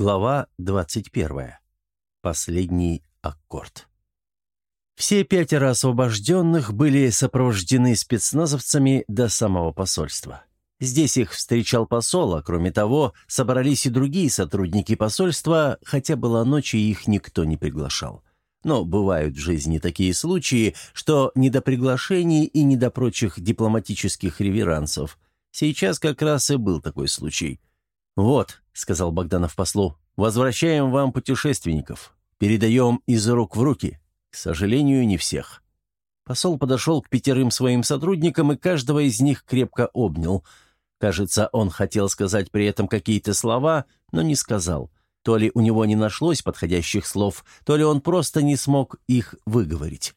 Глава 21. Последний аккорд. Все пятеро освобожденных были сопровождены спецназовцами до самого посольства. Здесь их встречал посол, а кроме того, собрались и другие сотрудники посольства, хотя была ночь, и их никто не приглашал. Но бывают в жизни такие случаи, что не до приглашений и не до прочих дипломатических реверансов. Сейчас как раз и был такой случай. «Вот», — сказал Богданов послу, — «возвращаем вам путешественников. Передаем из рук в руки. К сожалению, не всех». Посол подошел к пятерым своим сотрудникам и каждого из них крепко обнял. Кажется, он хотел сказать при этом какие-то слова, но не сказал. То ли у него не нашлось подходящих слов, то ли он просто не смог их выговорить.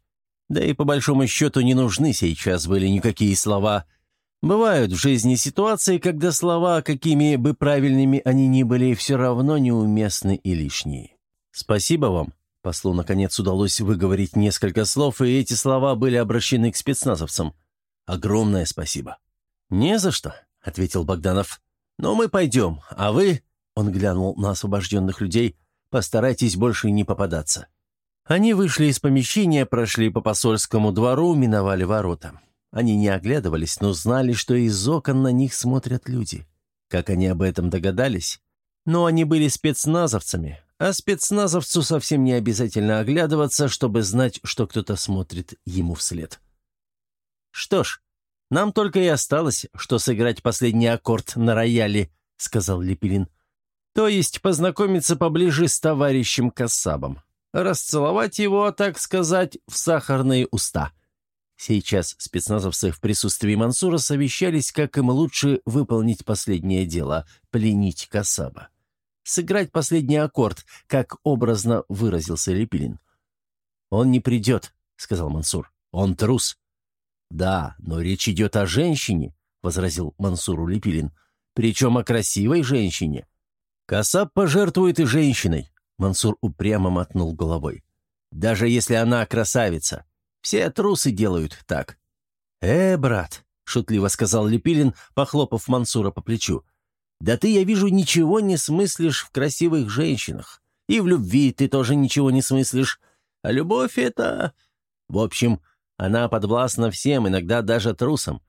Да и по большому счету не нужны сейчас были никакие слова. Бывают в жизни ситуации, когда слова, какими бы правильными они ни были, все равно неуместны и лишние. «Спасибо вам», — послу наконец удалось выговорить несколько слов, и эти слова были обращены к спецназовцам. «Огромное спасибо». «Не за что», — ответил Богданов. «Но мы пойдем, а вы...» Он глянул на освобожденных людей. «Постарайтесь больше не попадаться». Они вышли из помещения, прошли по посольскому двору, миновали ворота. Они не оглядывались, но знали, что из окон на них смотрят люди. Как они об этом догадались? Но они были спецназовцами, а спецназовцу совсем не обязательно оглядываться, чтобы знать, что кто-то смотрит ему вслед. «Что ж, нам только и осталось, что сыграть последний аккорд на рояле», — сказал Лепелин. То есть познакомиться поближе с товарищем Кассабом. Расцеловать его, так сказать, в сахарные уста. Сейчас спецназовцы в присутствии Мансура совещались, как им лучше выполнить последнее дело – пленить Кассаба. Сыграть последний аккорд, как образно выразился Лепилин. «Он не придет», — сказал Мансур. «Он трус». «Да, но речь идет о женщине», — возразил Мансуру Лепилин. «Причем о красивой женщине. «Касаб пожертвует и женщиной», — Мансур упрямо мотнул головой. «Даже если она красавица. Все трусы делают так». «Э, брат», — шутливо сказал Лепилин, похлопав Мансура по плечу, «да ты, я вижу, ничего не смыслишь в красивых женщинах. И в любви ты тоже ничего не смыслишь. А любовь — это... В общем, она подвластна всем, иногда даже трусам.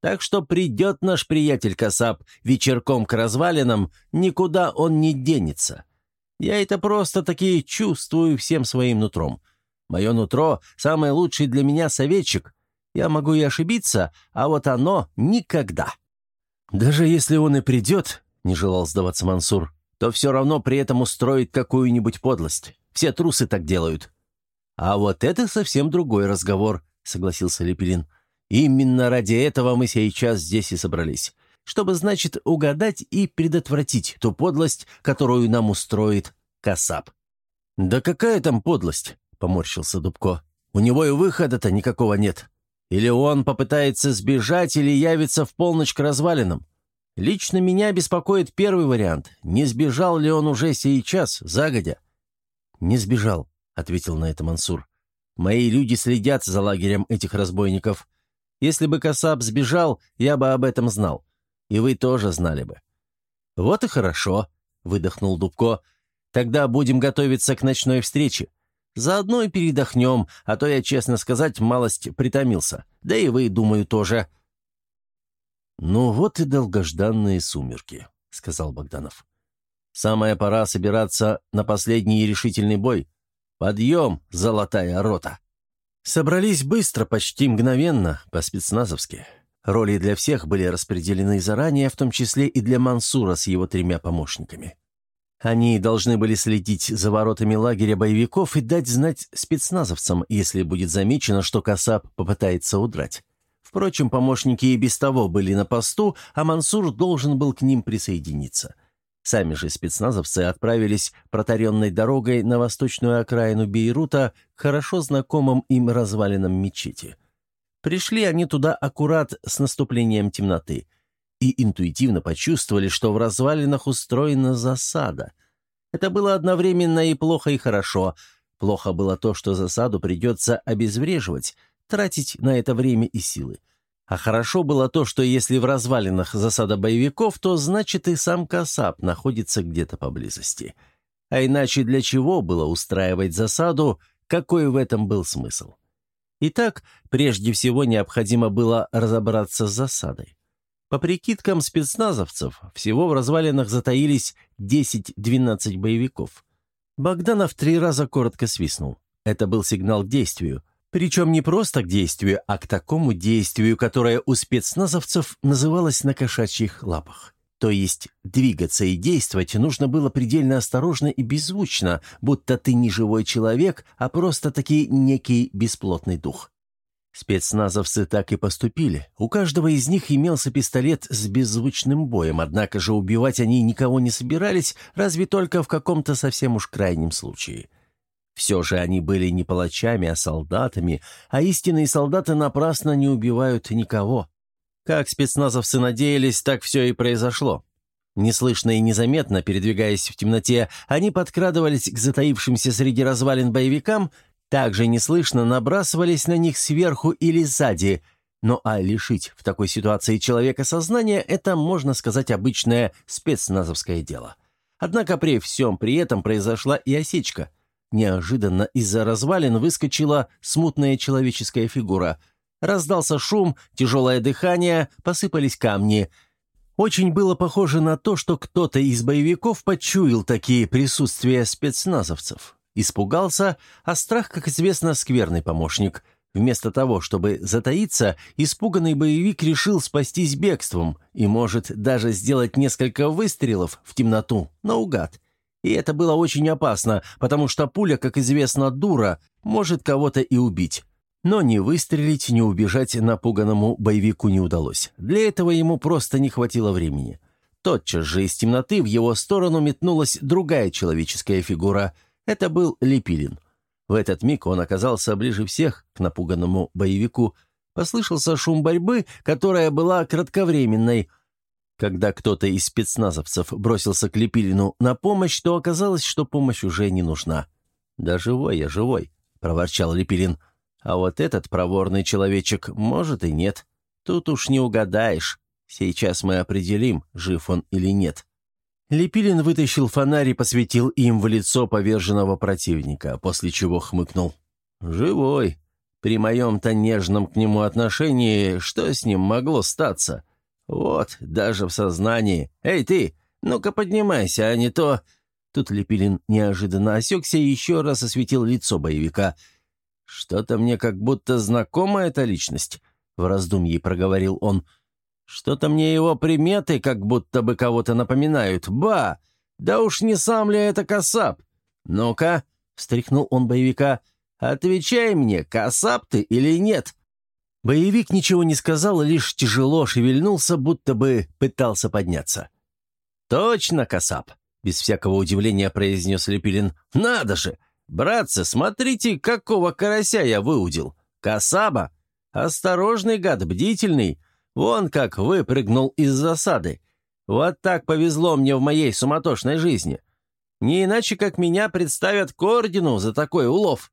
Так что придет наш приятель Касап вечерком к развалинам, никуда он не денется. Я это просто-таки чувствую всем своим нутром. Мое нутро — самый лучший для меня советчик. Я могу и ошибиться, а вот оно никогда. Даже если он и придет, — не желал сдаваться Мансур, — то все равно при этом устроит какую-нибудь подлость. Все трусы так делают. А вот это совсем другой разговор, — согласился Лепелин. — Именно ради этого мы сейчас здесь и собрались. Чтобы, значит, угадать и предотвратить ту подлость, которую нам устроит Касап. «Да какая там подлость?» — поморщился Дубко. «У него и выхода-то никакого нет. Или он попытается сбежать, или явится в полночь к развалинам. Лично меня беспокоит первый вариант. Не сбежал ли он уже сейчас, загодя?» «Не сбежал», — ответил на это Мансур. «Мои люди следят за лагерем этих разбойников. Если бы Касаб сбежал, я бы об этом знал. И вы тоже знали бы». «Вот и хорошо», — выдохнул Дубко. «Тогда будем готовиться к ночной встрече. Заодно и передохнем, а то я, честно сказать, малость притомился. Да и вы, думаю, тоже». «Ну вот и долгожданные сумерки», — сказал Богданов. «Самая пора собираться на последний решительный бой. Подъем, золотая рота!» Собрались быстро, почти мгновенно, по-спецназовски. Роли для всех были распределены заранее, в том числе и для Мансура с его тремя помощниками. Они должны были следить за воротами лагеря боевиков и дать знать спецназовцам, если будет замечено, что Касап попытается удрать. Впрочем, помощники и без того были на посту, а Мансур должен был к ним присоединиться. Сами же спецназовцы отправились протаренной дорогой на восточную окраину Бейрута к хорошо знакомым им развалинам мечети. Пришли они туда аккурат с наступлением темноты и интуитивно почувствовали, что в развалинах устроена засада. Это было одновременно и плохо, и хорошо. Плохо было то, что засаду придется обезвреживать, тратить на это время и силы. А хорошо было то, что если в развалинах засада боевиков, то значит и сам Касап находится где-то поблизости. А иначе для чего было устраивать засаду, какой в этом был смысл? Итак, прежде всего необходимо было разобраться с засадой. По прикидкам спецназовцев, всего в развалинах затаились 10-12 боевиков. Богданов три раза коротко свистнул. Это был сигнал к действию – причем не просто к действию, а к такому действию, которое у спецназовцев называлось на кошачьих лапах. То есть двигаться и действовать нужно было предельно осторожно и беззвучно, будто ты не живой человек, а просто-таки некий бесплотный дух. Спецназовцы так и поступили. У каждого из них имелся пистолет с беззвучным боем, однако же убивать они никого не собирались, разве только в каком-то совсем уж крайнем случае – все же они были не палачами, а солдатами, а истинные солдаты напрасно не убивают никого. Как спецназовцы надеялись, так все и произошло. Неслышно и незаметно, передвигаясь в темноте, они подкрадывались к затаившимся среди развалин боевикам, также неслышно набрасывались на них сверху или сзади. Но а лишить в такой ситуации человека сознания – это, можно сказать, обычное спецназовское дело. Однако при всем при этом произошла и осечка – Неожиданно из-за развалин выскочила смутная человеческая фигура. Раздался шум, тяжелое дыхание, посыпались камни. Очень было похоже на то, что кто-то из боевиков почуял такие присутствия спецназовцев. Испугался, а страх, как известно, скверный помощник. Вместо того, чтобы затаиться, испуганный боевик решил спастись бегством и может даже сделать несколько выстрелов в темноту, наугад. И это было очень опасно, потому что пуля, как известно, дура, может кого-то и убить. Но ни выстрелить, ни убежать напуганному боевику не удалось. Для этого ему просто не хватило времени. Тотчас же из темноты в его сторону метнулась другая человеческая фигура. Это был Лепилин. В этот миг он оказался ближе всех к напуганному боевику. Послышался шум борьбы, которая была кратковременной – когда кто-то из спецназовцев бросился к Лепилину на помощь, то оказалось, что помощь уже не нужна. «Да живой я, живой», — проворчал Лепилин. «А вот этот проворный человечек, может и нет. Тут уж не угадаешь. Сейчас мы определим, жив он или нет». Лепилин вытащил фонарь и посветил им в лицо поверженного противника, после чего хмыкнул. «Живой. При моем-то нежном к нему отношении, что с ним могло статься?» «Вот, даже в сознании. Эй, ты, ну-ка поднимайся, а не то...» Тут Лепилин неожиданно осекся и еще раз осветил лицо боевика. «Что-то мне как будто знакома эта личность», — в раздумье проговорил он. «Что-то мне его приметы как будто бы кого-то напоминают. Ба! Да уж не сам ли это Касап? Ну-ка!» — встряхнул он боевика. «Отвечай мне, Касап ты или нет?» Боевик ничего не сказал, лишь тяжело шевельнулся, будто бы пытался подняться. «Точно, Касап!» — без всякого удивления произнес Лепилин. «Надо же! Братцы, смотрите, какого карася я выудил! Касаба! Осторожный гад, бдительный! Вон как выпрыгнул из засады! Вот так повезло мне в моей суматошной жизни! Не иначе, как меня представят к ордену за такой улов!»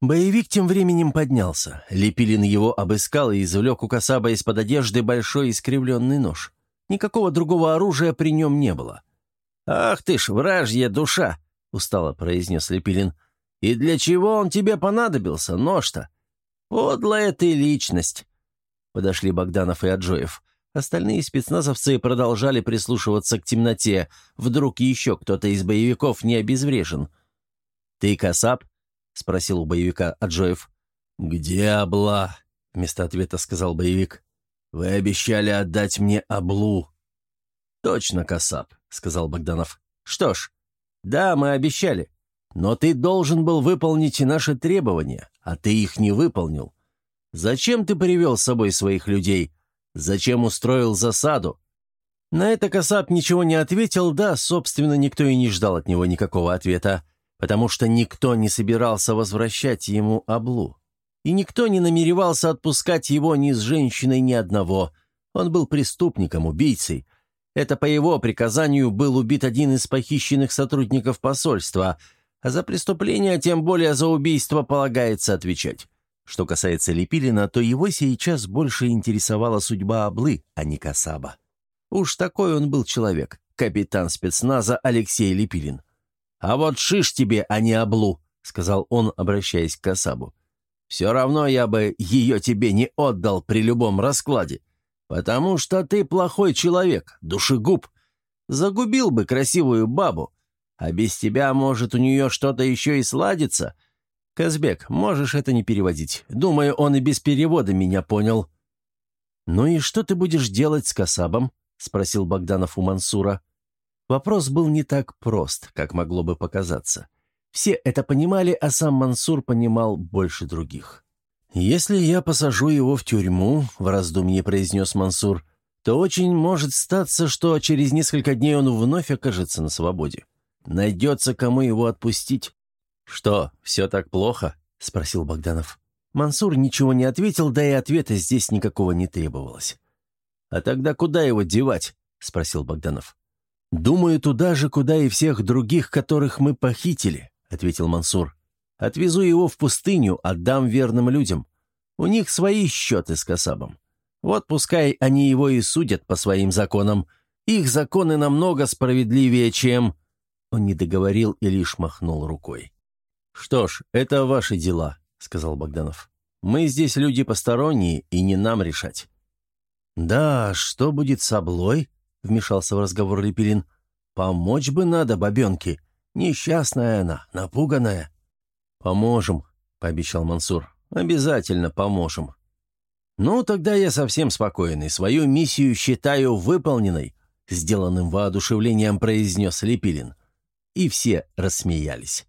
Боевик тем временем поднялся. Лепилин его обыскал и извлек у Касаба из-под одежды большой искривленный нож. Никакого другого оружия при нем не было. «Ах ты ж, вражья душа!» — устало произнес Лепилин. «И для чего он тебе понадобился, нож-то? Подлая ты личность!» Подошли Богданов и Аджоев. Остальные спецназовцы продолжали прислушиваться к темноте. Вдруг еще кто-то из боевиков не обезврежен. «Ты Касап?» — спросил у боевика Аджоев. «Где обла?» — вместо ответа сказал боевик. «Вы обещали отдать мне облу». «Точно, Касап», — сказал Богданов. «Что ж, да, мы обещали. Но ты должен был выполнить наши требования, а ты их не выполнил. Зачем ты привел с собой своих людей? Зачем устроил засаду?» На это Касап ничего не ответил, да, собственно, никто и не ждал от него никакого ответа потому что никто не собирался возвращать ему облу. И никто не намеревался отпускать его ни с женщиной, ни одного. Он был преступником, убийцей. Это по его приказанию был убит один из похищенных сотрудников посольства, а за преступление, тем более за убийство, полагается отвечать. Что касается Лепилина, то его сейчас больше интересовала судьба Аблы, а не Касаба. Уж такой он был человек, капитан спецназа Алексей Лепилин. «А вот шиш тебе, а не Аблу», — сказал он, обращаясь к Касабу. «Все равно я бы ее тебе не отдал при любом раскладе, потому что ты плохой человек, душегуб. Загубил бы красивую бабу, а без тебя, может, у нее что-то еще и сладится, «Казбек, можешь это не переводить. Думаю, он и без перевода меня понял». «Ну и что ты будешь делать с Касабом?» — спросил Богданов у Мансура. Вопрос был не так прост, как могло бы показаться. Все это понимали, а сам Мансур понимал больше других. «Если я посажу его в тюрьму», — в раздумье произнес Мансур, «то очень может статься, что через несколько дней он вновь окажется на свободе. Найдется, кому его отпустить. «Что, все так плохо?» — спросил Богданов. Мансур ничего не ответил, да и ответа здесь никакого не требовалось. «А тогда куда его девать?» — спросил Богданов. «Думаю, туда же, куда и всех других, которых мы похитили», — ответил Мансур. «Отвезу его в пустыню, отдам верным людям. У них свои счеты с Касабом. Вот пускай они его и судят по своим законам. Их законы намного справедливее, чем...» Он не договорил и лишь махнул рукой. «Что ж, это ваши дела», — сказал Богданов. «Мы здесь люди посторонние, и не нам решать». «Да, что будет с облой?» — вмешался в разговор Лепелин. «Помочь бы надо бабенке. Несчастная она, напуганная». «Поможем», — пообещал Мансур. «Обязательно поможем». «Ну, тогда я совсем спокойный. Свою миссию считаю выполненной», — сделанным воодушевлением произнес Лепилин. И все рассмеялись.